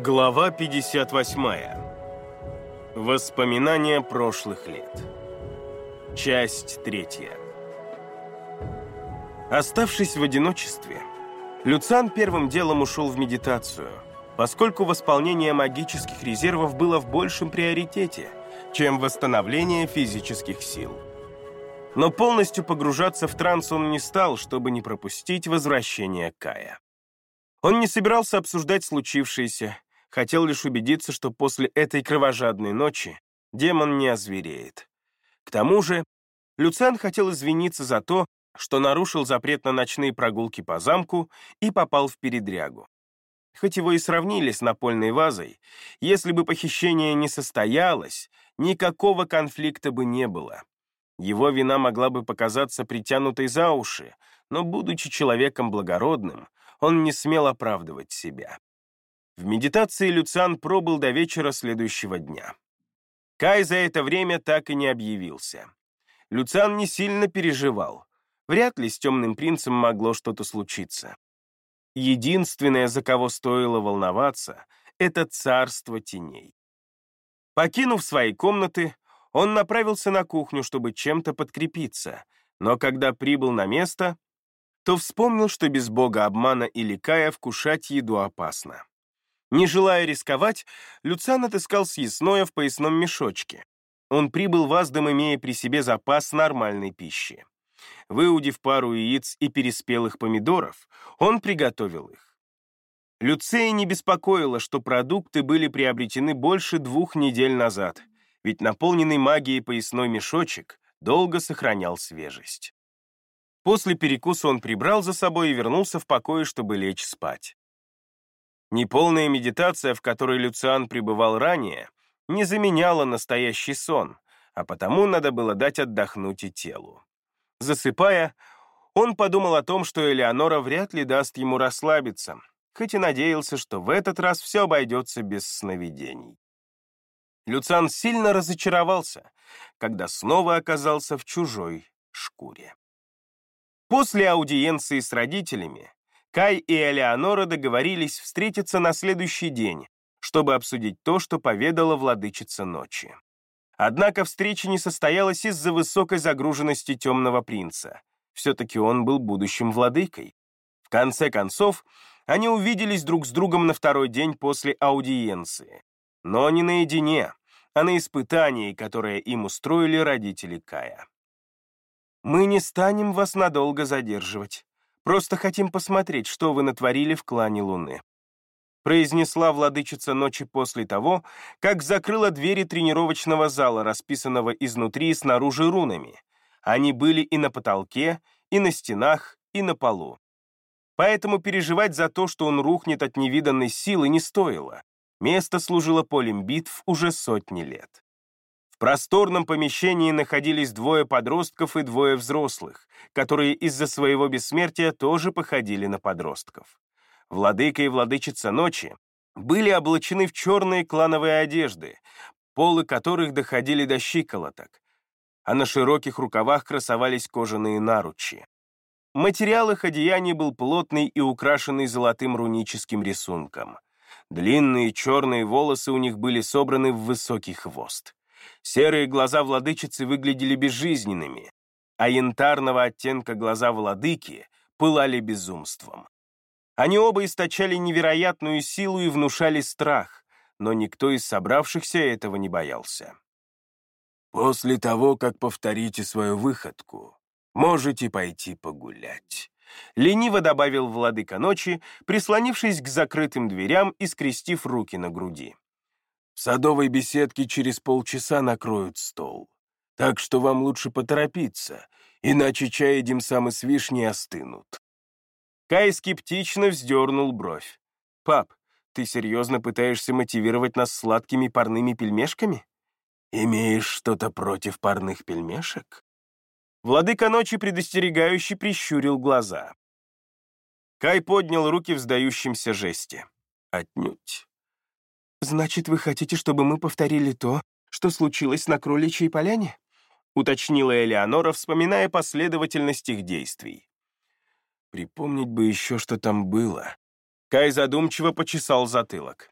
Глава 58. Воспоминания прошлых лет. Часть третья. Оставшись в одиночестве, Люциан первым делом ушел в медитацию, поскольку восполнение магических резервов было в большем приоритете, чем восстановление физических сил. Но полностью погружаться в транс он не стал, чтобы не пропустить возвращение Кая. Он не собирался обсуждать случившееся, хотел лишь убедиться, что после этой кровожадной ночи демон не озвереет. К тому же, Люциан хотел извиниться за то, что нарушил запрет на ночные прогулки по замку и попал в передрягу. Хоть его и сравнили с напольной вазой, если бы похищение не состоялось, никакого конфликта бы не было. Его вина могла бы показаться притянутой за уши, но, будучи человеком благородным, он не смел оправдывать себя. В медитации Люциан пробыл до вечера следующего дня. Кай за это время так и не объявился. Люциан не сильно переживал. Вряд ли с темным принцем могло что-то случиться. Единственное, за кого стоило волноваться, это царство теней. Покинув свои комнаты, он направился на кухню, чтобы чем-то подкрепиться, но когда прибыл на место, то вспомнил, что без бога обмана или кая вкушать еду опасно. Не желая рисковать, Люциан отыскал съестное в поясном мешочке. Он прибыл в Аздам, имея при себе запас нормальной пищи. Выудив пару яиц и переспелых помидоров, он приготовил их. Люцея не беспокоило, что продукты были приобретены больше двух недель назад, ведь наполненный магией поясной мешочек долго сохранял свежесть. После перекуса он прибрал за собой и вернулся в покое, чтобы лечь спать. Неполная медитация, в которой Люциан пребывал ранее, не заменяла настоящий сон, а потому надо было дать отдохнуть и телу. Засыпая, он подумал о том, что Элеонора вряд ли даст ему расслабиться, хоть и надеялся, что в этот раз все обойдется без сновидений. Люциан сильно разочаровался, когда снова оказался в чужой шкуре. После аудиенции с родителями Кай и Элеонора договорились встретиться на следующий день, чтобы обсудить то, что поведала владычица ночи. Однако встреча не состоялась из-за высокой загруженности темного принца. Все-таки он был будущим владыкой. В конце концов, они увиделись друг с другом на второй день после аудиенции. Но не наедине, а на испытании, которое им устроили родители Кая. Мы не станем вас надолго задерживать. Просто хотим посмотреть, что вы натворили в клане Луны», произнесла владычица ночи после того, как закрыла двери тренировочного зала, расписанного изнутри и снаружи рунами. Они были и на потолке, и на стенах, и на полу. Поэтому переживать за то, что он рухнет от невиданной силы, не стоило. Место служило полем битв уже сотни лет. В просторном помещении находились двое подростков и двое взрослых, которые из-за своего бессмертия тоже походили на подростков. Владыка и владычица ночи были облачены в черные клановые одежды, полы которых доходили до щиколоток, а на широких рукавах красовались кожаные наручи. Материал их одеяний был плотный и украшенный золотым руническим рисунком. Длинные черные волосы у них были собраны в высокий хвост. Серые глаза владычицы выглядели безжизненными, а янтарного оттенка глаза владыки пылали безумством. Они оба источали невероятную силу и внушали страх, но никто из собравшихся этого не боялся. «После того, как повторите свою выходку, можете пойти погулять», — лениво добавил владыка ночи, прислонившись к закрытым дверям и скрестив руки на груди. Садовой беседке через полчаса накроют стол. Так что вам лучше поторопиться, иначе чай и димсамы с вишней остынут». Кай скептично вздернул бровь. «Пап, ты серьезно пытаешься мотивировать нас сладкими парными пельмешками? Имеешь что-то против парных пельмешек?» Владыка ночи предостерегающе прищурил глаза. Кай поднял руки в сдающемся жесте. «Отнюдь. «Значит, вы хотите, чтобы мы повторили то, что случилось на Кроличьей поляне?» уточнила Элеонора, вспоминая последовательность их действий. Припомнить бы еще, что там было. Кай задумчиво почесал затылок.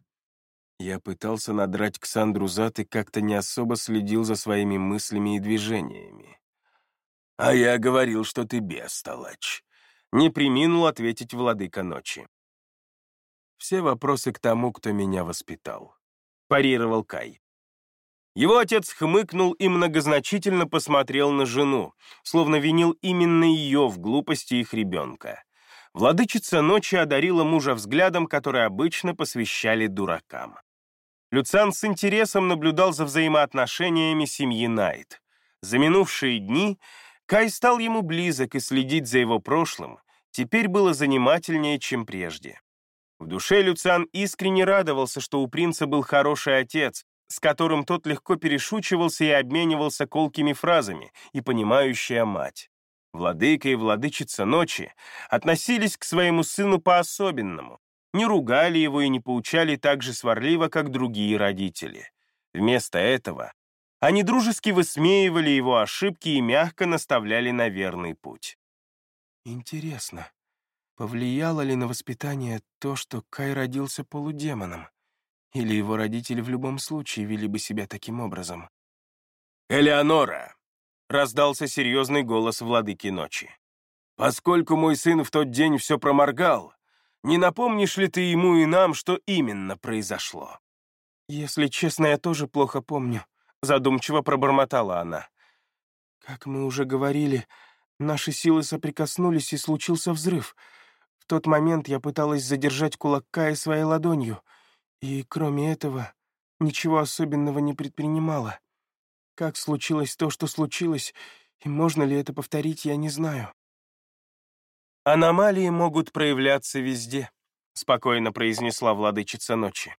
Я пытался надрать Ксандру зад и как-то не особо следил за своими мыслями и движениями. «А я говорил, что ты бестолочь», — не приминул ответить владыка ночи. «Все вопросы к тому, кто меня воспитал», — парировал Кай. Его отец хмыкнул и многозначительно посмотрел на жену, словно винил именно ее в глупости их ребенка. Владычица ночи одарила мужа взглядом, который обычно посвящали дуракам. Люциан с интересом наблюдал за взаимоотношениями семьи Найт. За минувшие дни Кай стал ему близок, и следить за его прошлым теперь было занимательнее, чем прежде. В душе Люциан искренне радовался, что у принца был хороший отец, с которым тот легко перешучивался и обменивался колкими фразами, и понимающая мать. Владыка и владычица ночи относились к своему сыну по-особенному, не ругали его и не поучали так же сварливо, как другие родители. Вместо этого они дружески высмеивали его ошибки и мягко наставляли на верный путь. Интересно, повлияло ли на воспитание то, что Кай родился полудемоном? Или его родители в любом случае вели бы себя таким образом. «Элеонора!» — раздался серьезный голос владыки ночи. «Поскольку мой сын в тот день все проморгал, не напомнишь ли ты ему и нам, что именно произошло?» «Если честно, я тоже плохо помню», — задумчиво пробормотала она. «Как мы уже говорили, наши силы соприкоснулись, и случился взрыв. Тот момент я пыталась задержать кулак Кая своей ладонью — и, кроме этого, ничего особенного не предпринимала. Как случилось то, что случилось, и можно ли это повторить, я не знаю. «Аномалии могут проявляться везде», — спокойно произнесла владычица ночи.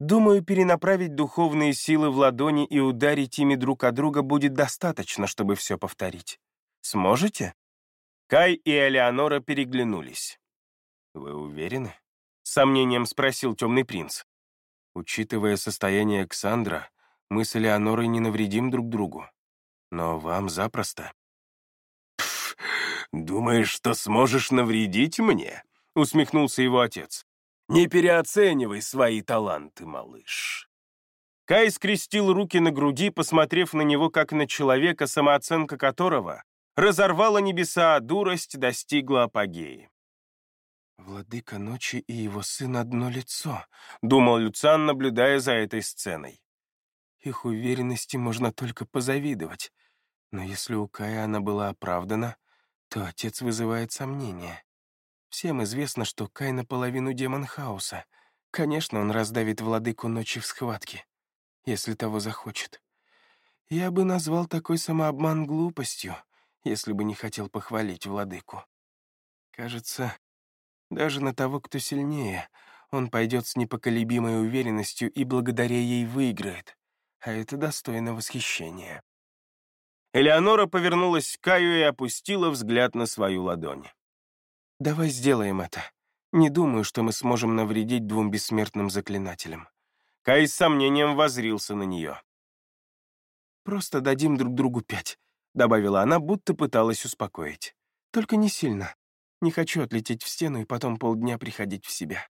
«Думаю, перенаправить духовные силы в ладони и ударить ими друг от друга будет достаточно, чтобы все повторить. Сможете?» Кай и Элеонора переглянулись. «Вы уверены?» с сомнением спросил темный принц. Учитывая состояние Александра, мы с Элеонорой не навредим друг другу. Но вам запросто. «Пф, думаешь, что сможешь навредить мне?» — усмехнулся его отец. «Не переоценивай свои таланты, малыш». Кай скрестил руки на груди, посмотрев на него как на человека, самооценка которого разорвала небеса, а дурость достигла апогеи. «Владыка ночи и его сын одно лицо», — думал Люциан, наблюдая за этой сценой. Их уверенности можно только позавидовать. Но если у Кая она была оправдана, то отец вызывает сомнения. Всем известно, что Кай наполовину демон хаоса. Конечно, он раздавит владыку ночи в схватке, если того захочет. Я бы назвал такой самообман глупостью, если бы не хотел похвалить владыку. Кажется, даже на того, кто сильнее, он пойдет с непоколебимой уверенностью и благодаря ей выиграет. А это достойно восхищения. Элеонора повернулась к Каю и опустила взгляд на свою ладонь. «Давай сделаем это. Не думаю, что мы сможем навредить двум бессмертным заклинателям». Кай с сомнением возрился на нее. «Просто дадим друг другу пять», — добавила она, будто пыталась успокоить. «Только не сильно. Не хочу отлететь в стену и потом полдня приходить в себя».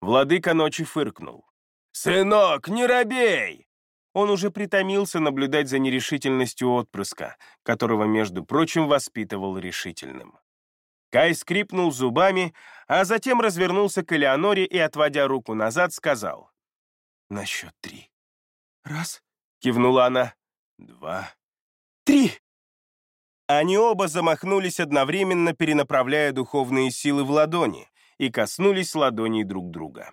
Владыка ночи фыркнул. «Сынок, не робей!» Он уже притомился наблюдать за нерешительностью отпрыска, которого, между прочим, воспитывал решительным. Кай скрипнул зубами, а затем развернулся к Элеоноре и, отводя руку назад, сказал. «На счет три». «Раз», — кивнула она. «Два». «Три!» Они оба замахнулись одновременно, перенаправляя духовные силы в ладони, и коснулись ладоней друг друга.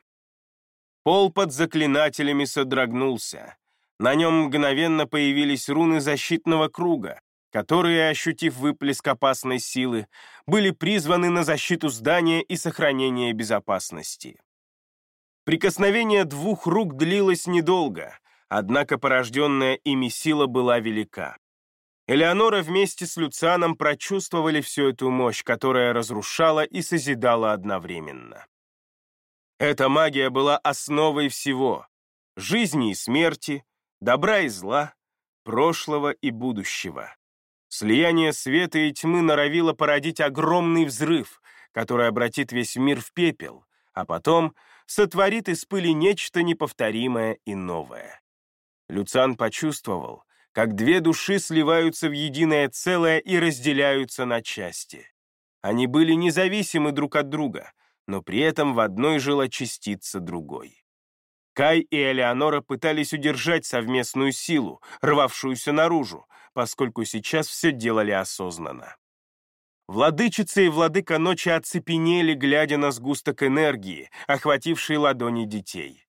Пол под заклинателями содрогнулся. На нем мгновенно появились руны защитного круга, которые, ощутив выплеск опасной силы, были призваны на защиту здания и сохранение безопасности. Прикосновение двух рук длилось недолго, однако порожденная ими сила была велика. Элеонора вместе с Люцианом прочувствовали всю эту мощь, которая разрушала и созидала одновременно. Эта магия была основой всего — жизни и смерти, добра и зла, прошлого и будущего. Слияние света и тьмы норовило породить огромный взрыв, который обратит весь мир в пепел, а потом сотворит из пыли нечто неповторимое и новое. Люциан почувствовал, как две души сливаются в единое целое и разделяются на части. Они были независимы друг от друга, но при этом в одной жила частица другой. Кай и Элеонора пытались удержать совместную силу, рвавшуюся наружу, поскольку сейчас все делали осознанно. Владычица и владыка ночи оцепенели, глядя на сгусток энергии, охвативший ладони детей.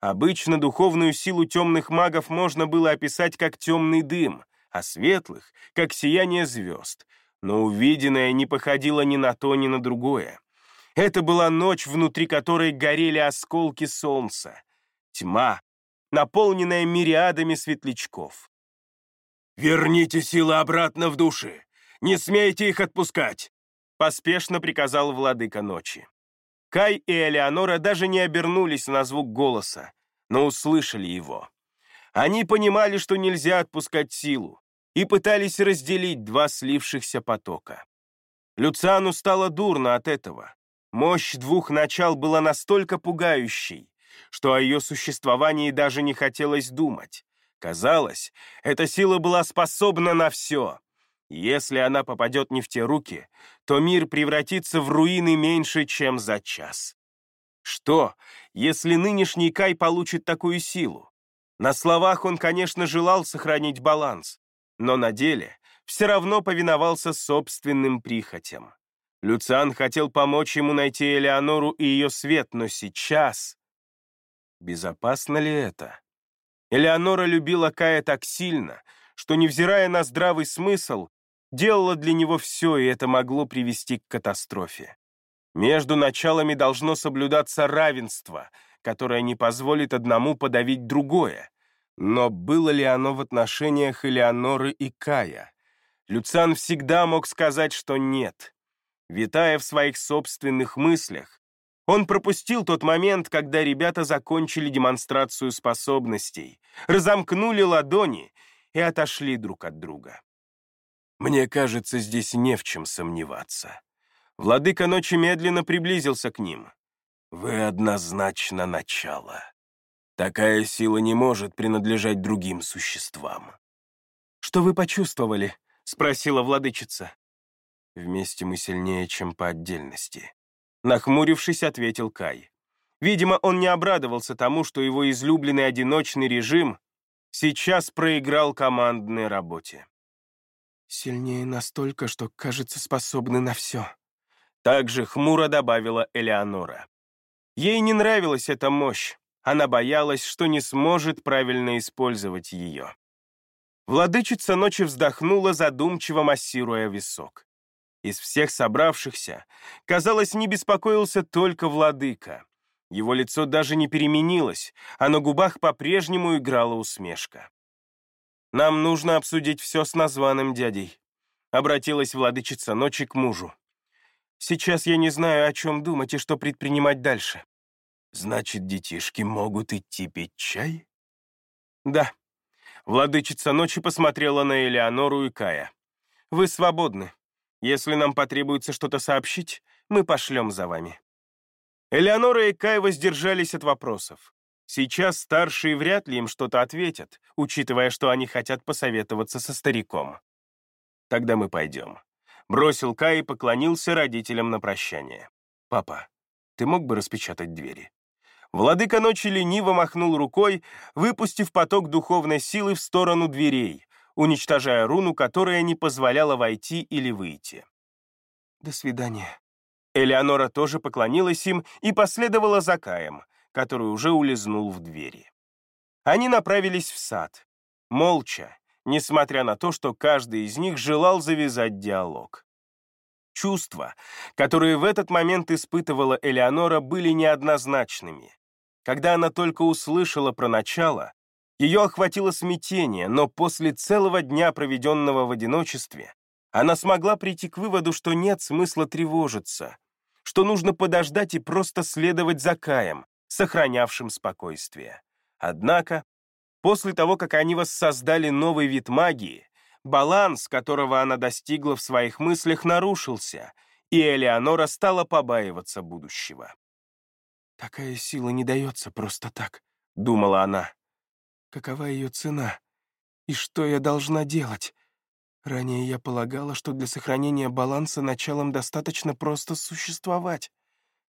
Обычно духовную силу темных магов можно было описать как темный дым, а светлых — как сияние звезд, но увиденное не походило ни на то, ни на другое. Это была ночь, внутри которой горели осколки солнца. Тьма, наполненная мириадами светлячков. «Верните силы обратно в души! Не смейте их отпускать!» Поспешно приказал владыка ночи. Кай и Элеонора даже не обернулись на звук голоса, но услышали его. Они понимали, что нельзя отпускать силу, и пытались разделить два слившихся потока. Люциану стало дурно от этого. Мощь двух начал была настолько пугающей, что о ее существовании даже не хотелось думать. Казалось, эта сила была способна на все. Если она попадет не в те руки, то мир превратится в руины меньше, чем за час. Что, если нынешний Кай получит такую силу? На словах он, конечно, желал сохранить баланс, но на деле все равно повиновался собственным прихотям. Люциан хотел помочь ему найти Элеонору и ее свет, но сейчас... Безопасно ли это? Элеонора любила Кая так сильно, что, невзирая на здравый смысл, делала для него все, и это могло привести к катастрофе. Между началами должно соблюдаться равенство, которое не позволит одному подавить другое. Но было ли оно в отношениях Элеоноры и Кая? Люциан всегда мог сказать, что нет. Витая в своих собственных мыслях, он пропустил тот момент, когда ребята закончили демонстрацию способностей, разомкнули ладони и отошли друг от друга. Мне кажется, здесь не в чем сомневаться. Владыка ночи медленно приблизился к ним. Вы однозначно начало. Такая сила не может принадлежать другим существам. «Что вы почувствовали?» — спросила владычица. «Вместе мы сильнее, чем по отдельности», Нахмурившись, ответил Кай. Видимо, он не обрадовался тому, что его излюбленный одиночный режим сейчас проиграл командной работе. «Сильнее настолько, что, кажется, способны на все», — также хмуро добавила Элеонора. Ей не нравилась эта мощь, она боялась, что не сможет правильно использовать ее. Владычица ночи вздохнула, задумчиво массируя висок. Из всех собравшихся, казалось, не беспокоился только владыка. Его лицо даже не переменилось, а на губах по-прежнему играла усмешка. «Нам нужно обсудить все с названным дядей», — обратилась владычица ночи к мужу. «Сейчас я не знаю, о чем думать и что предпринимать дальше». «Значит, детишки могут идти пить чай?» «Да». Владычица ночи посмотрела на Элеонору и Кая. «Вы свободны. Если нам потребуется что-то сообщить, мы пошлем за вами». Элеонора и Кай воздержались от вопросов. Сейчас старшие вряд ли им что-то ответят, учитывая, что они хотят посоветоваться со стариком. «Тогда мы пойдем». Бросил Кай и поклонился родителям на прощание. «Папа, ты мог бы распечатать двери?» Владыка ночи лениво махнул рукой, выпустив поток духовной силы в сторону дверей, уничтожая руну, которая не позволяла войти или выйти. «До свидания». Элеонора тоже поклонилась им и последовала за Каем, который уже улизнул в двери. Они направились в сад, молча, несмотря на то, что каждый из них желал завязать диалог. Чувства, которые в этот момент испытывала Элеонора, были неоднозначными. Когда она только услышала про начало, ее охватило смятение, но после целого дня, проведенного в одиночестве, она смогла прийти к выводу, что нет смысла тревожиться, что нужно подождать и просто следовать за Каем, сохранявшим спокойствие. Однако, после того, как они воссоздали новый вид магии, баланс, которого она достигла в своих мыслях, нарушился, и Элеонора стала побаиваться будущего. «Такая сила не дается просто так», — думала она. «Какова ее цена? И что я должна делать? Ранее я полагала, что для сохранения баланса началом достаточно просто существовать.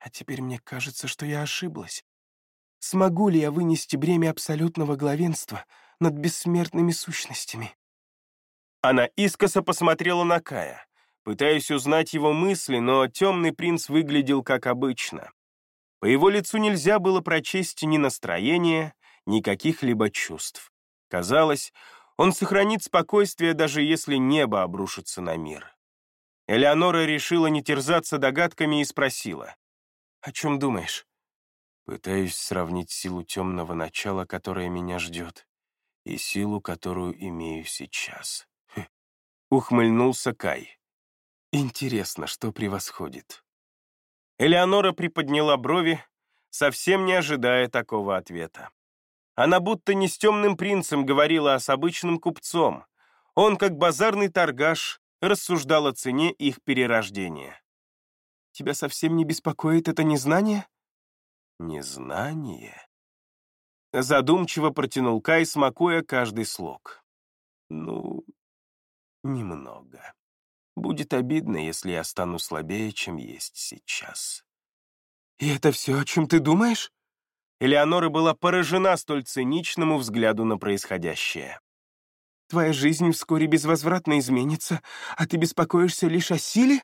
А теперь мне кажется, что я ошиблась. Смогу ли я вынести бремя абсолютного главенства над бессмертными сущностями? Она искоса посмотрела на Кая, пытаясь узнать его мысли, но темный принц выглядел как обычно. По его лицу нельзя было прочесть ни настроения, ни каких-либо чувств. Казалось, он сохранит спокойствие, даже если небо обрушится на мир. Элеонора решила не терзаться догадками и спросила. «О чем думаешь?» «Пытаюсь сравнить силу темного начала, которое меня ждет, и силу, которую имею сейчас». Хм. Ухмыльнулся Кай. «Интересно, что превосходит?» Элеонора приподняла брови, совсем не ожидая такого ответа. Она будто не с темным принцем говорила, а с обычным купцом. Он, как базарный торгаш, рассуждал о цене их перерождения. «Тебя совсем не беспокоит это незнание?» «Незнание?» Задумчиво протянул Кай, смакуя каждый слог. «Ну, немного. Будет обидно, если я стану слабее, чем есть сейчас». «И это все, о чем ты думаешь?» Элеонора была поражена столь циничному взгляду на происходящее. «Твоя жизнь вскоре безвозвратно изменится, а ты беспокоишься лишь о силе?»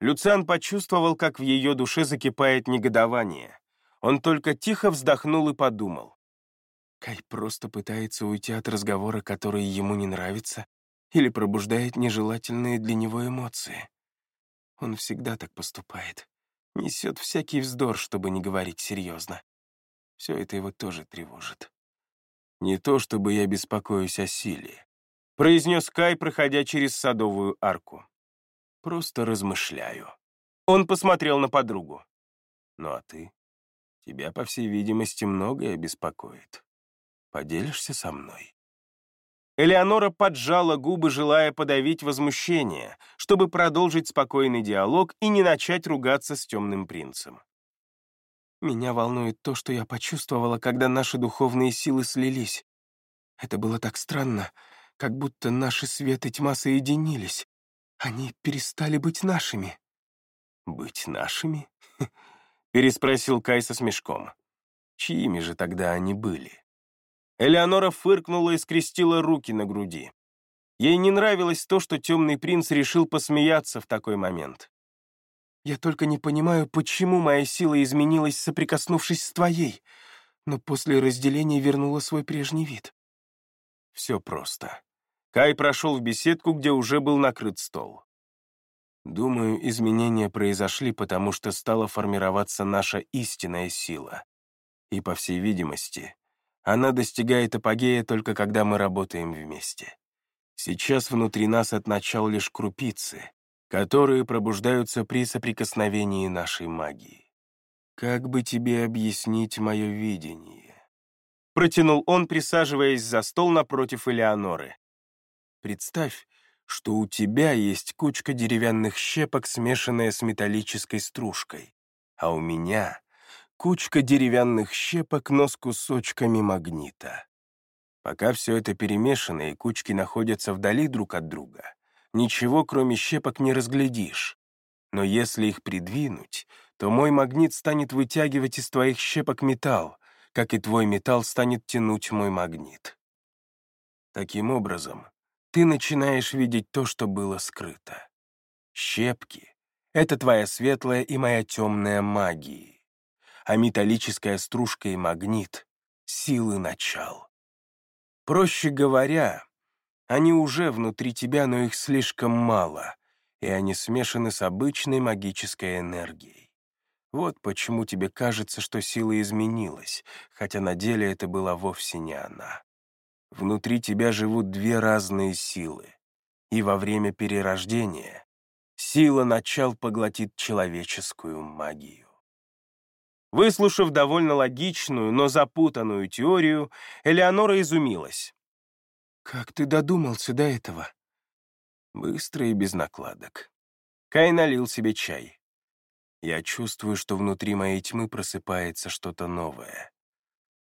Люциан почувствовал, как в ее душе закипает негодование. Он только тихо вздохнул и подумал. Кай просто пытается уйти от разговора, который ему не нравится, или пробуждает нежелательные для него эмоции. Он всегда так поступает. Несет всякий вздор, чтобы не говорить серьезно. Все это его тоже тревожит. «Не то чтобы я беспокоюсь о силе», — произнес Кай, проходя через садовую арку. «Просто размышляю». Он посмотрел на подругу. «Ну а ты? Тебя, по всей видимости, многое беспокоит. Поделишься со мной?» Элеонора поджала губы, желая подавить возмущение, чтобы продолжить спокойный диалог и не начать ругаться с темным принцем. Меня волнует то, что я почувствовала, когда наши духовные силы слились. Это было так странно, как будто наши свет и тьма соединились. Они перестали быть нашими. «Быть нашими?» — переспросил Кай со смешком. «Чьими же тогда они были?» Элеонора фыркнула и скрестила руки на груди. Ей не нравилось то, что темный принц решил посмеяться в такой момент. Я только не понимаю, почему моя сила изменилась, соприкоснувшись с твоей, но после разделения вернула свой прежний вид. Все просто. Кай прошел в беседку, где уже был накрыт стол. Думаю, изменения произошли, потому что стала формироваться наша истинная сила. И, по всей видимости, она достигает апогея только когда мы работаем вместе. Сейчас внутри нас от начал лишь крупицы, которые пробуждаются при соприкосновении нашей магии. Как бы тебе объяснить мое видение? Протянул он, присаживаясь за стол напротив Элеоноры. Представь, что у тебя есть кучка деревянных щепок, смешанная с металлической стружкой, а у меня кучка деревянных щепок, но с кусочками магнита. Пока все это перемешано и кучки находятся вдали друг от друга, ничего, кроме щепок, не разглядишь. Но если их придвинуть, то мой магнит станет вытягивать из твоих щепок металл, как и твой металл станет тянуть мой магнит. Таким образом, ты начинаешь видеть то, что было скрыто. Щепки — это твоя светлая и моя темная магии, а металлическая стружка и магнит — силы начал. Проще говоря, они уже внутри тебя, но их слишком мало, и они смешаны с обычной магической энергией. Вот почему тебе кажется, что сила изменилась, хотя на деле это была вовсе не она. Внутри тебя живут две разные силы, и во время перерождения сила начал поглотит человеческую магию. Выслушав довольно логичную, но запутанную теорию, Элеонора изумилась. «Как ты додумался до этого?» Быстро и без накладок. Кай налил себе чай. Я чувствую, что внутри моей тьмы просыпается что-то новое.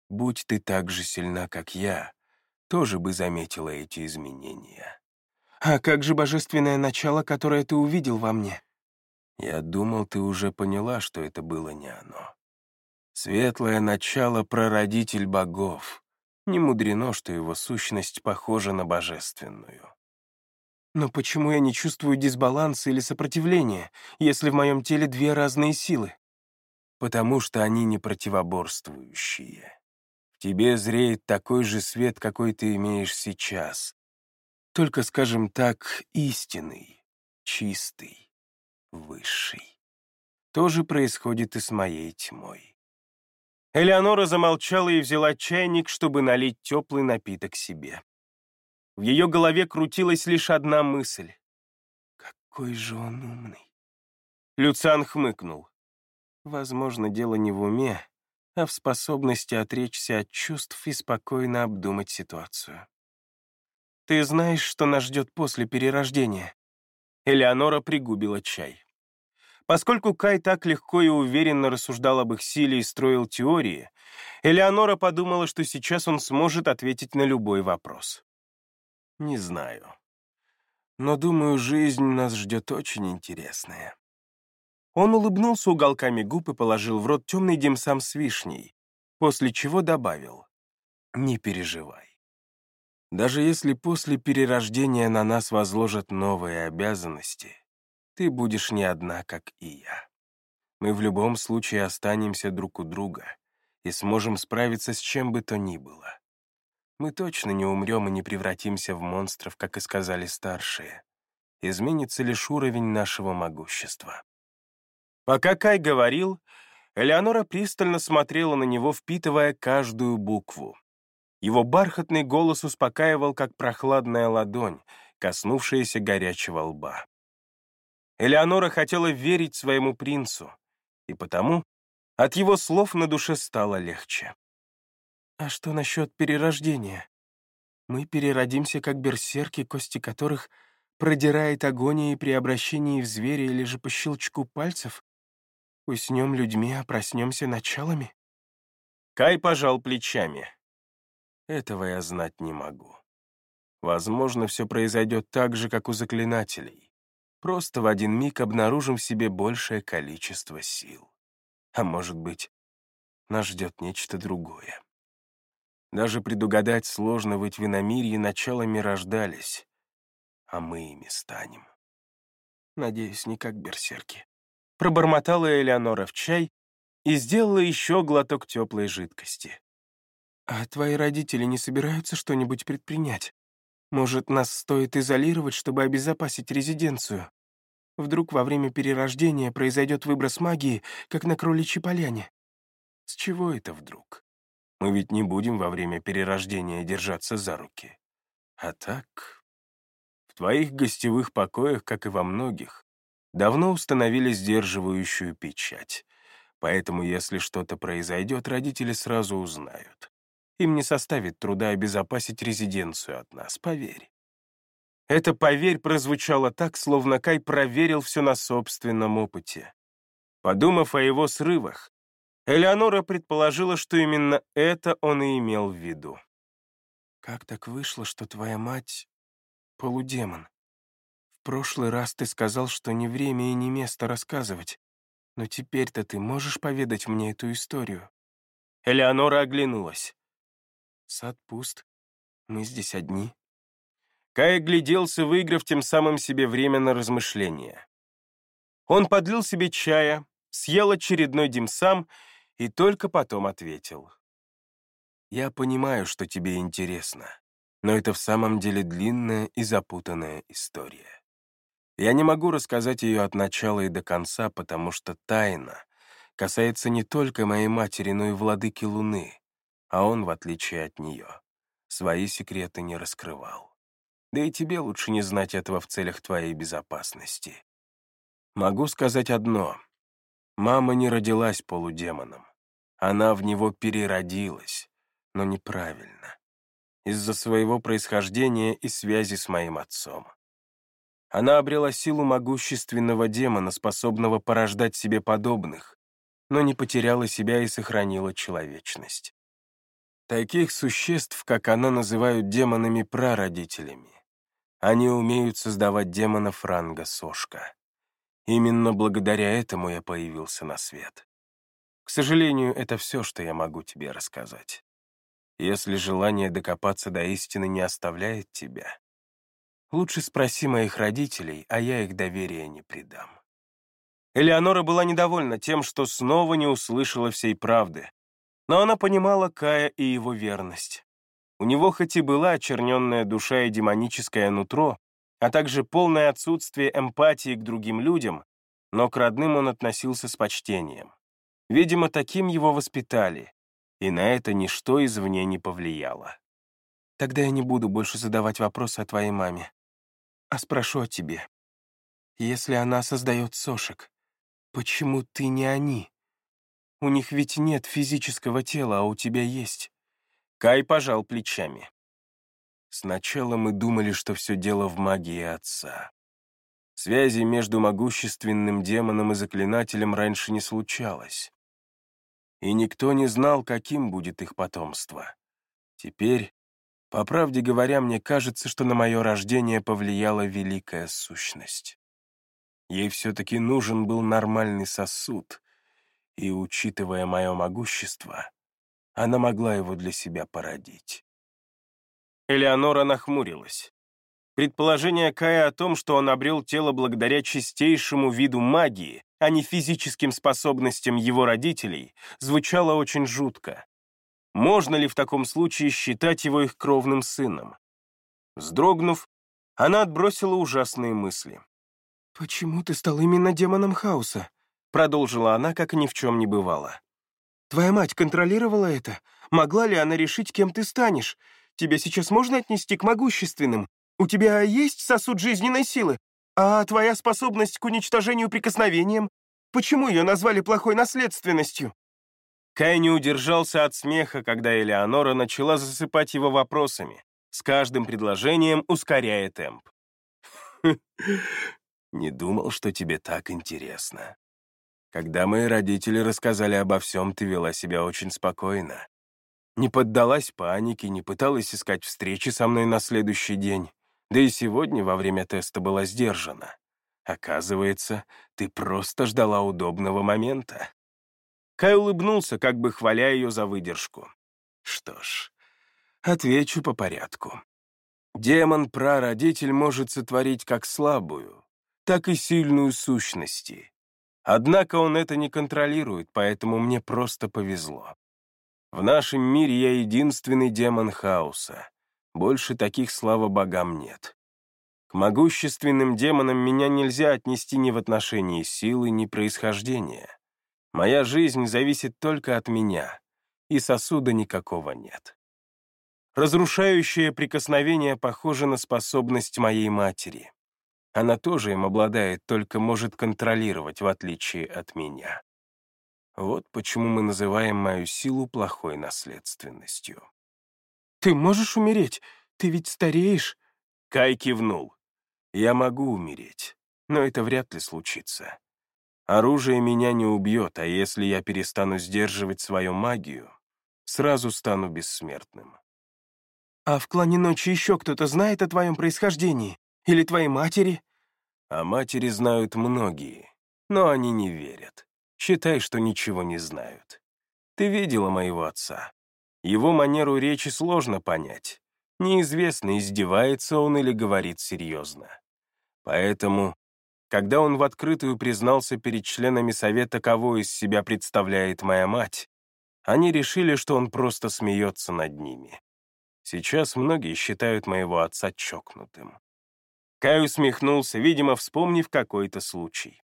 Будь ты так же сильна, как я, тоже бы заметила эти изменения. А как же божественное начало, которое ты увидел во мне? Я думал, ты уже поняла, что это было не оно. Светлое начало — прародитель богов. Не мудрено, что его сущность похожа на божественную. Но почему я не чувствую дисбаланса или сопротивления, если в моем теле две разные силы? Потому что они не противоборствующие. Тебе зреет такой же свет, какой ты имеешь сейчас. Только, скажем так, истинный, чистый, высший. То же происходит и с моей тьмой. Элеонора замолчала и взяла чайник, чтобы налить теплый напиток себе. В ее голове крутилась лишь одна мысль. «Какой же он умный!» Люциан хмыкнул. Возможно, дело не в уме, а в способности отречься от чувств и спокойно обдумать ситуацию. «Ты знаешь, что нас ждет после перерождения?» Элеонора пригубила чай. Поскольку Кай так легко и уверенно рассуждал об их силе и строил теории, Элеонора подумала, что сейчас он сможет ответить на любой вопрос. Не знаю. Но, думаю, жизнь нас ждет очень интересная. Он улыбнулся уголками губ и положил в рот темный димсам с вишней, после чего добавил «Не переживай. Даже если после перерождения на нас возложат новые обязанности, ты будешь не одна, как и я. Мы в любом случае останемся друг у друга и сможем справиться с чем бы то ни было. Мы точно не умрем и не превратимся в монстров, как и сказали старшие. Изменится лишь уровень нашего могущества. Пока Кай говорил, Элеонора пристально смотрела на него, впитывая каждую букву. Его бархатный голос успокаивал, как прохладная ладонь, коснувшаяся горячего лба. Элеонора хотела верить своему принцу, и потому от его слов на душе стало легче. А что насчет перерождения? Мы переродимся как берсерки, кости которых продирает агония при обращении в зверя или же по щелчку пальцев? Уснем людьми, а проснемся началами? Кай пожал плечами. Этого я знать не могу. Возможно, все произойдет так же, как у заклинателей. Просто в один миг обнаружим в себе большее количество сил. А может быть, нас ждет нечто другое. Даже предугадать сложно, ведь в иномирье началами рождались, а мы ими станем. Надеюсь, не как берсерки. Пробормотала Элеонора в чай и сделала еще глоток теплой жидкости. А твои родители не собираются что-нибудь предпринять? Может, нас стоит изолировать, чтобы обезопасить резиденцию? Вдруг во время перерождения произойдет выброс магии, как на кроличьей поляне? С чего это вдруг? Мы ведь не будем во время перерождения держаться за руки. А так, в твоих гостевых покоях, как и во многих, давно установили сдерживающую печать. Поэтому, если что-то произойдет, родители сразу узнают. Им не составит труда обезопасить резиденцию от нас, поверь. Это «поверь» прозвучало так, словно Кай проверил все на собственном опыте. Подумав о его срывах, Элеонора предположила, что именно это он и имел в виду. «Как так вышло, что твоя мать — полудемон? Прошлый раз ты сказал, что не время и не место рассказывать, но теперь-то ты можешь поведать мне эту историю?» Элеонора оглянулась. «Сад пуст. Мы здесь одни». Кай гляделся, выиграв тем самым себе время на размышления. Он подлил себе чая, съел очередной димсам и только потом ответил. «Я понимаю, что тебе интересно, но это в самом деле длинная и запутанная история. Я не могу рассказать ее от начала и до конца, потому что тайна касается не только моей матери, но и владыки Луны, а он, в отличие от нее, свои секреты не раскрывал. Да и тебе лучше не знать этого в целях твоей безопасности. Могу сказать одно. Мама не родилась полудемоном. Она в него переродилась, но неправильно, из-за своего происхождения и связи с моим отцом. Она обрела силу могущественного демона, способного порождать себе подобных, но не потеряла себя и сохранила человечность. Таких существ, как она, называют демонами-прародителями. Они умеют создавать демонов ранга Сошка. Именно благодаря этому я появился на свет. К сожалению, это все, что я могу тебе рассказать. Если желание докопаться до истины не оставляет тебя, лучше спроси моих родителей, а я их доверия не предам. Элеонора была недовольна тем, что снова не услышала всей правды, но она понимала Кая и его верность. У него хоть и была очерненная душа и демоническое нутро, а также полное отсутствие эмпатии к другим людям, но к родным он относился с почтением. Видимо, таким его воспитали, и на это ничто извне не повлияло. Тогда я не буду больше задавать вопросы о твоей маме, а спрошу о тебе. Если она создает сошек, почему ты не они? У них ведь нет физического тела, а у тебя есть. Кай пожал плечами. Сначала мы думали, что все дело в магии отца. Связи между могущественным демоном и заклинателем раньше не случалось и никто не знал, каким будет их потомство. Теперь, по правде говоря, мне кажется, что на мое рождение повлияла великая сущность. Ей все-таки нужен был нормальный сосуд, и, учитывая мое могущество, она могла его для себя породить. Элеонора нахмурилась. Предположение Кая о том, что он обрел тело благодаря чистейшему виду магии, а не физическим способностям его родителей, звучало очень жутко. Можно ли в таком случае считать его их кровным сыном? Вздрогнув, она отбросила ужасные мысли. «Почему ты стал именно демоном хаоса?» Продолжила она, как ни в чем не бывало. «Твоя мать контролировала это? Могла ли она решить, кем ты станешь? Тебя сейчас можно отнести к могущественным? У тебя есть сосуд жизненной силы? А твоя способность к уничтожению прикосновением? Почему ее назвали плохой наследственностью?» Кай не удержался от смеха, когда Элеонора начала засыпать его вопросами, с каждым предложением ускоряя темп. «Не думал, что тебе так интересно. Когда мои родители рассказали обо всем, ты вела себя очень спокойно. Не поддалась панике, не пыталась искать встречи со мной на следующий день. Да и сегодня во время теста была сдержана. Оказывается, ты просто ждала удобного момента. Кай улыбнулся, как бы хваля ее за выдержку. Что ж, отвечу по порядку. Демон-прародитель может сотворить как слабую, так и сильную сущности. Однако он это не контролирует, поэтому мне просто повезло. В нашем мире я единственный демон хаоса, больше таких, слава богам, нет. К могущественным демонам меня нельзя отнести ни в отношении силы, ни происхождения. Моя жизнь зависит только от меня, и сосуда никакого нет. Разрушающее прикосновение похоже на способность моей матери. Она тоже им обладает, только может контролировать, в отличие от меня. Вот почему мы называем мою силу плохой наследственностью. «Ты можешь умереть? Ты ведь стареешь?» Кай кивнул. «Я могу умереть, но это вряд ли случится. Оружие меня не убьет, а если я перестану сдерживать свою магию, сразу стану бессмертным». «А в клане ночи еще кто-то знает о твоем происхождении? Или твоей матери?» «О матери знают многие, но они не верят. Считай, что ничего не знают. Ты видела моего отца. Его манеру речи сложно понять. Неизвестно, издевается он или говорит серьезно. Поэтому, когда он в открытую признался перед членами совета, кого из себя представляет моя мать, они решили, что он просто смеется над ними. Сейчас многие считают моего отца чокнутым. Кай усмехнулся, видимо, вспомнив какой-то случай.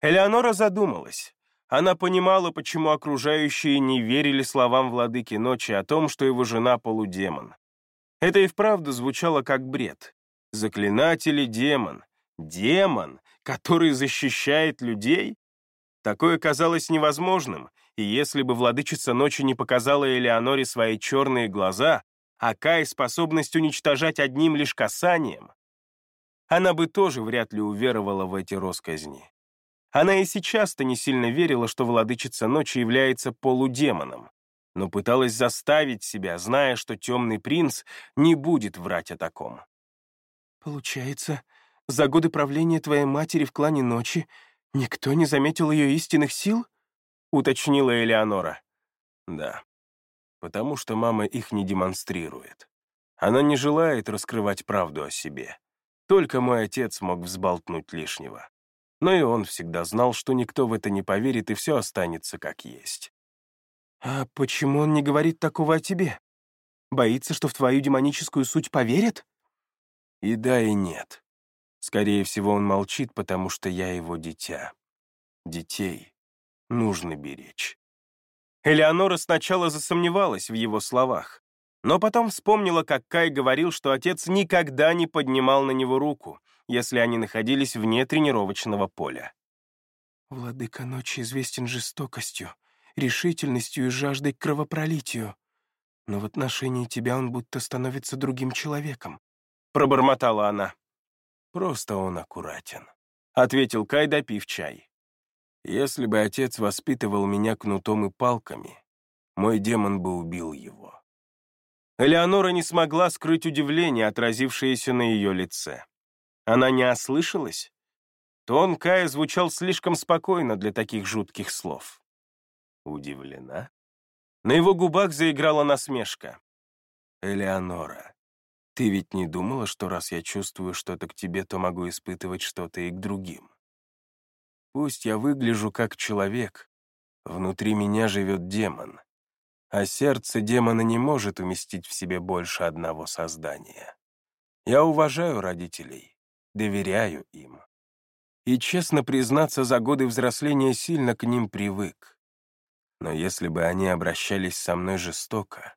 Элеонора задумалась. Она понимала, почему окружающие не верили словам владыки ночи о том, что его жена полудемон. Это и вправду звучало как бред. Заклинатель демон. Демон, который защищает людей? Такое казалось невозможным, и если бы владычица ночи не показала Элеоноре свои черные глаза, а Кай — способность уничтожать одним лишь касанием, она бы тоже вряд ли уверовала в эти росказни. Она и сейчас-то не сильно верила, что владычица ночи является полудемоном, но пыталась заставить себя, зная, что темный принц не будет врать о таком. «Получается, за годы правления твоей матери в клане ночи никто не заметил ее истинных сил?» — уточнила Элеонора. «Да, потому что мама их не демонстрирует. Она не желает раскрывать правду о себе. Только мой отец мог взболтнуть лишнего. Но и он всегда знал, что никто в это не поверит, и все останется как есть. «А почему он не говорит такого о тебе? Боится, что в твою демоническую суть поверят?» И да, и нет. Скорее всего, он молчит, потому что я его дитя. Детей нужно беречь. Элеонора сначала засомневалась в его словах, но потом вспомнила, как Кай говорил, что отец никогда не поднимал на него руку, если они находились вне тренировочного поля. «Владыка ночи известен жестокостью, решительностью и жаждой к кровопролитию, но в отношении тебя он будто становится другим человеком», — пробормотала она. «Просто он аккуратен», — ответил Кай, допив чай. «Если бы отец воспитывал меня кнутом и палками, мой демон бы убил его». Элеонора не смогла скрыть удивление, отразившееся на ее лице. Она не ослышалась? Тон Кая звучал слишком спокойно для таких жутких слов. Удивлена? На его губах заиграла насмешка. «Элеонора, ты ведь не думала, что раз я чувствую что-то к тебе, то могу испытывать что-то и к другим? Пусть я выгляжу как человек, внутри меня живет демон, а сердце демона не может уместить в себе больше одного создания. Я уважаю родителей, доверяю им. И, честно признаться, за годы взросления сильно к ним привык. Но если бы они обращались со мной жестоко,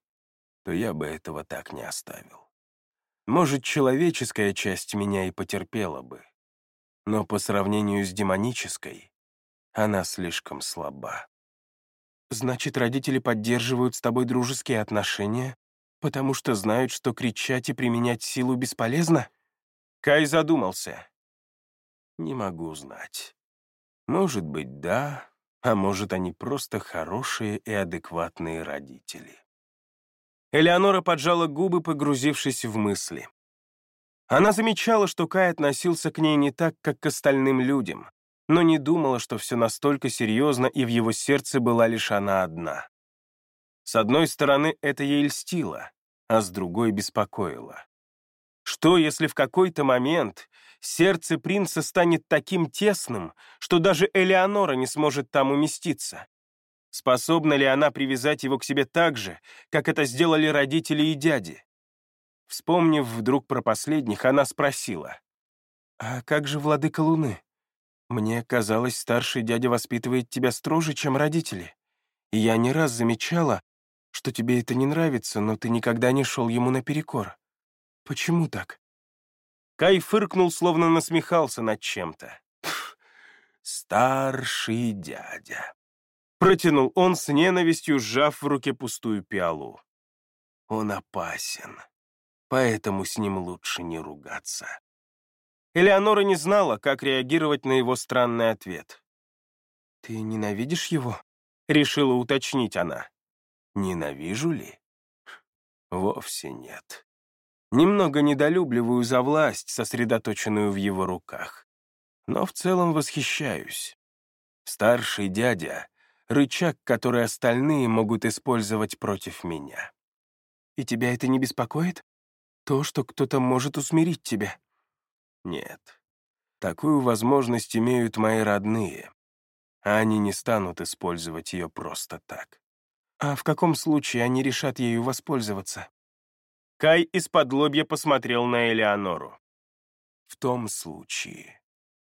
то я бы этого так не оставил. Может, человеческая часть меня и потерпела бы, но по сравнению с демонической она слишком слаба. Значит, родители поддерживают с тобой дружеские отношения, потому что знают, что кричать и применять силу бесполезно? Кай задумался. Не могу знать. Может быть, да, а может, они просто хорошие и адекватные родители. Элеонора поджала губы, погрузившись в мысли. Она замечала, что Кай относился к ней не так, как к остальным людям, но не думала, что все настолько серьезно, и в его сердце была лишь она одна. С одной стороны, это ей льстило, а с другой беспокоило. Что, если в какой-то момент сердце принца станет таким тесным, что даже Элеонора не сможет там уместиться? Способна ли она привязать его к себе так же, как это сделали родители и дяди? Вспомнив вдруг про последних, она спросила. «А как же владыка Луны?» Мне казалось, старший дядя воспитывает тебя строже, чем родители. И я не раз замечала, что тебе это не нравится, но ты никогда не шел ему наперекор. Почему так?» Кай фыркнул, словно насмехался над чем-то. «Старший дядя», — протянул он с ненавистью, сжав в руке пустую пиалу. «Он опасен, поэтому с ним лучше не ругаться». Элеонора не знала, как реагировать на его странный ответ. «Ты ненавидишь его?» — решила уточнить она. «Ненавижу ли?» «Вовсе нет. Немного недолюбливаю за власть, сосредоточенную в его руках. Но в целом восхищаюсь. Старший дядя — рычаг, который остальные могут использовать против меня. И тебя это не беспокоит? То, что кто-то может усмирить тебя?» Нет. Такую возможность имеют мои родные, а они не станут использовать ее просто так. А в каком случае они решат ею воспользоваться? Кай из-под лобья посмотрел на Элеонору. В том случае,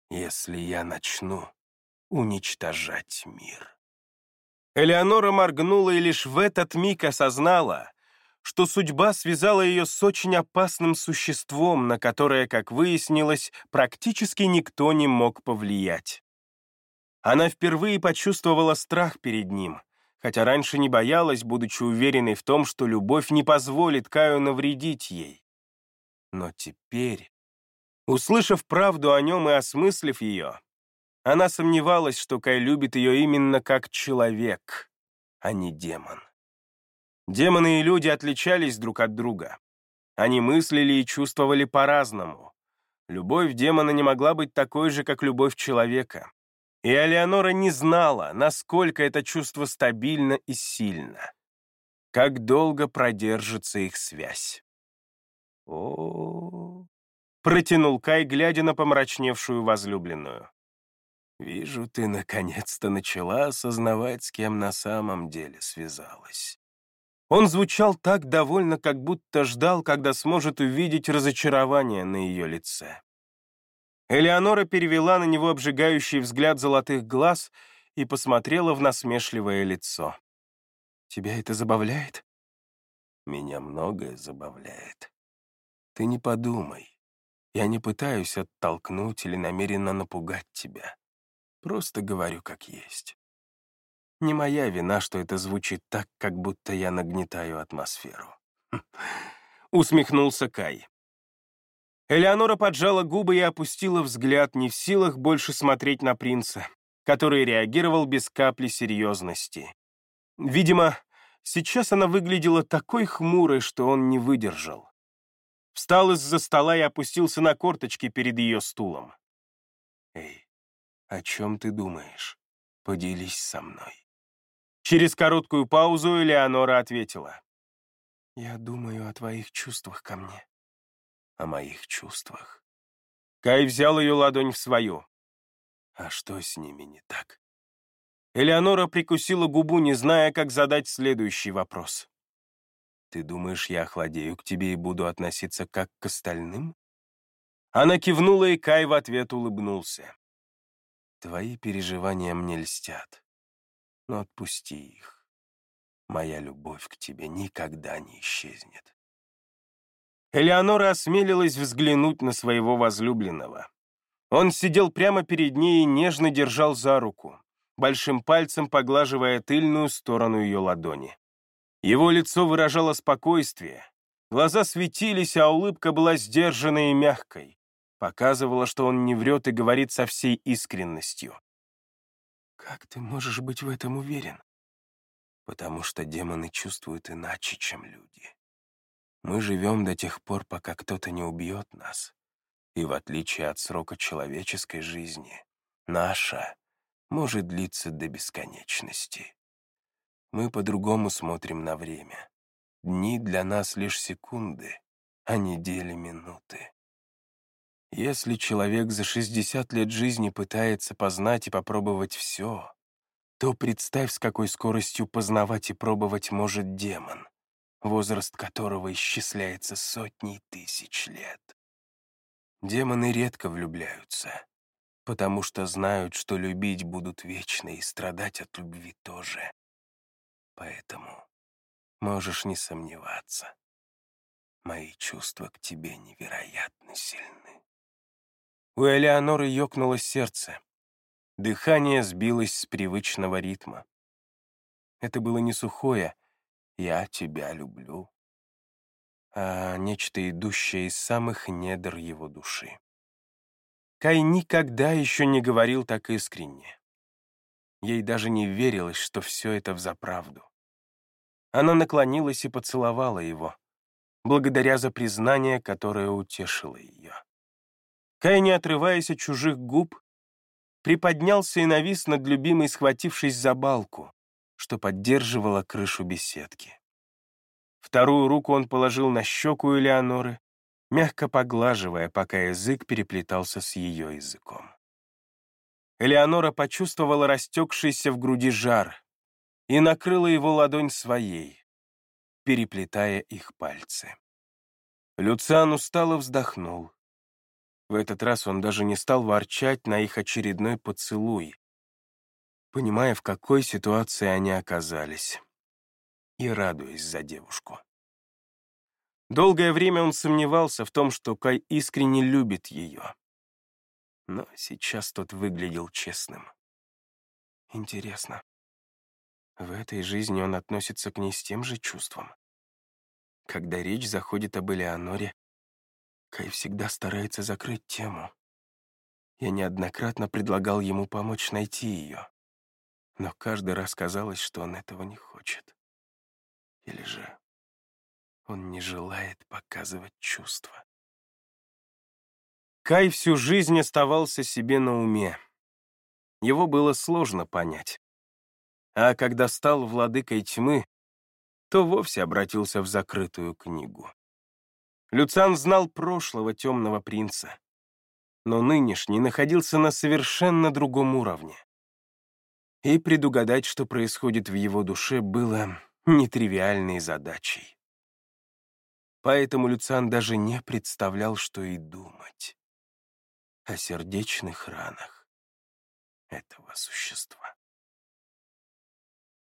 если я начну уничтожать мир. Элеонора моргнула и лишь в этот миг осознала, что судьба связала ее с очень опасным существом, на которое, как выяснилось, практически никто не мог повлиять. Она впервые почувствовала страх перед ним, хотя раньше не боялась, будучи уверенной в том, что любовь не позволит Каю навредить ей. Но теперь Услышав правду о нем и осмыслив ее, она сомневалась, что Кай любит ее именно как человек, а не демон. Демоны и люди отличались друг от друга. Они мыслили и чувствовали по-разному. Любовь демона не могла быть такой же, как любовь человека. И Алеонора не знала, насколько это чувство стабильно и сильно. Как долго продержится их связь. О, протянул Кай, глядя на помрачневшую возлюбленную. «Вижу, ты наконец-то начала осознавать, с кем на самом деле связалась». Он звучал так довольно, как будто ждал, когда сможет увидеть разочарование на ее лице. Элеонора перевела на него обжигающий взгляд золотых глаз и посмотрела в насмешливое лицо. «Тебя это забавляет?» «Меня многое забавляет. Ты не подумай. Я не пытаюсь оттолкнуть или намеренно напугать тебя. Просто говорю как есть. Не моя вина, что это звучит так, как будто я нагнетаю атмосферу. Усмехнулся Кай. Элеонора поджала губы и опустила взгляд, не в силах больше смотреть на принца, который реагировал без капли серьезности. Видимо, сейчас она выглядела такой хмурой, что он не выдержал. Встал из-за стола и опустился на корточки перед ее стулом. «Эй, о чем ты думаешь? Поделись со мной». Через короткую паузу Элеонора ответила. «Я думаю о твоих чувствах ко мне». «О моих чувствах?» Кай взял ее ладонь в свою. «А что с ними не так?» Элеонора прикусила губу, не зная, как задать следующий вопрос. Ты думаешь, я охладею к тебе и буду относиться как к остальным? Она кивнула, и Кай в ответ улыбнулся. Твои переживания мне льстят, но отпусти их. Моя любовь к тебе никогда не исчезнет. Элеонора осмелилась взглянуть на своего возлюбленного. Он сидел прямо перед ней и нежно держал за руку, большим пальцем поглаживая тыльную сторону ее ладони. Его лицо выражало спокойствие, глаза светились, а улыбка была сдержанной и мягкой, показывала, что он не врет и говорит со всей искренностью. «Как ты можешь быть в этом уверен?» «Потому что демоны чувствуют иначе, чем люди. Мы живем до тех пор, пока кто-то не убьет нас, и в отличие от срока человеческой жизни, наша может длиться до бесконечности. Мы по-другому смотрим на время. Дни для нас лишь секунды, а недели — минуты. Если человек за 60 лет жизни пытается познать и попробовать все, то представь, с какой скоростью познавать и пробовать может демон, возраст которого исчисляется сотней тысяч лет. Демоны редко влюбляются, потому что знают, что любить будут вечно и страдать от любви тоже. Поэтому можешь не сомневаться. Мои чувства к тебе невероятно сильны. У Элеоноры ёкнуло сердце. Дыхание сбилось с привычного ритма. Это было не сухое «я тебя люблю», а нечто идущее из самых недр его души. Кай никогда еще не говорил так искренне. Ей даже не верилось, что все это взаправду. Она наклонилась и поцеловала его, благодаря за признание, которое утешило ее. Кай, не отрываясь от чужих губ, приподнялся и навис над любимой, схватившись за балку, что поддерживала крышу беседки. Вторую руку он положил на щеку Элеоноры, мягко поглаживая, пока язык переплетался с ее языком. Элеонора почувствовала растекшийся в груди жар и накрыла его ладонь своей, переплетая их пальцы. Люциан устало вздохнул. В этот раз он даже не стал ворчать на их очередной поцелуй, понимая, в какой ситуации они оказались, и радуясь за девушку. Долгое время он сомневался в том, что Кай искренне любит ее но сейчас тот выглядел честным. Интересно, в этой жизни он относится к ней с тем же чувством? Когда речь заходит об Элеоноре, Кай всегда старается закрыть тему. Я неоднократно предлагал ему помочь найти ее, но каждый раз казалось, что он этого не хочет. Или же он не желает показывать чувства. Кай всю жизнь оставался себе на уме. Его было сложно понять. А когда стал владыкой тьмы, то вовсе обратился в закрытую книгу. Люциан знал прошлого темного принца, но нынешний находился на совершенно другом уровне. И предугадать, что происходит в его душе, было нетривиальной задачей. Поэтому Люциан даже не представлял, что и думать о сердечных ранах этого существа.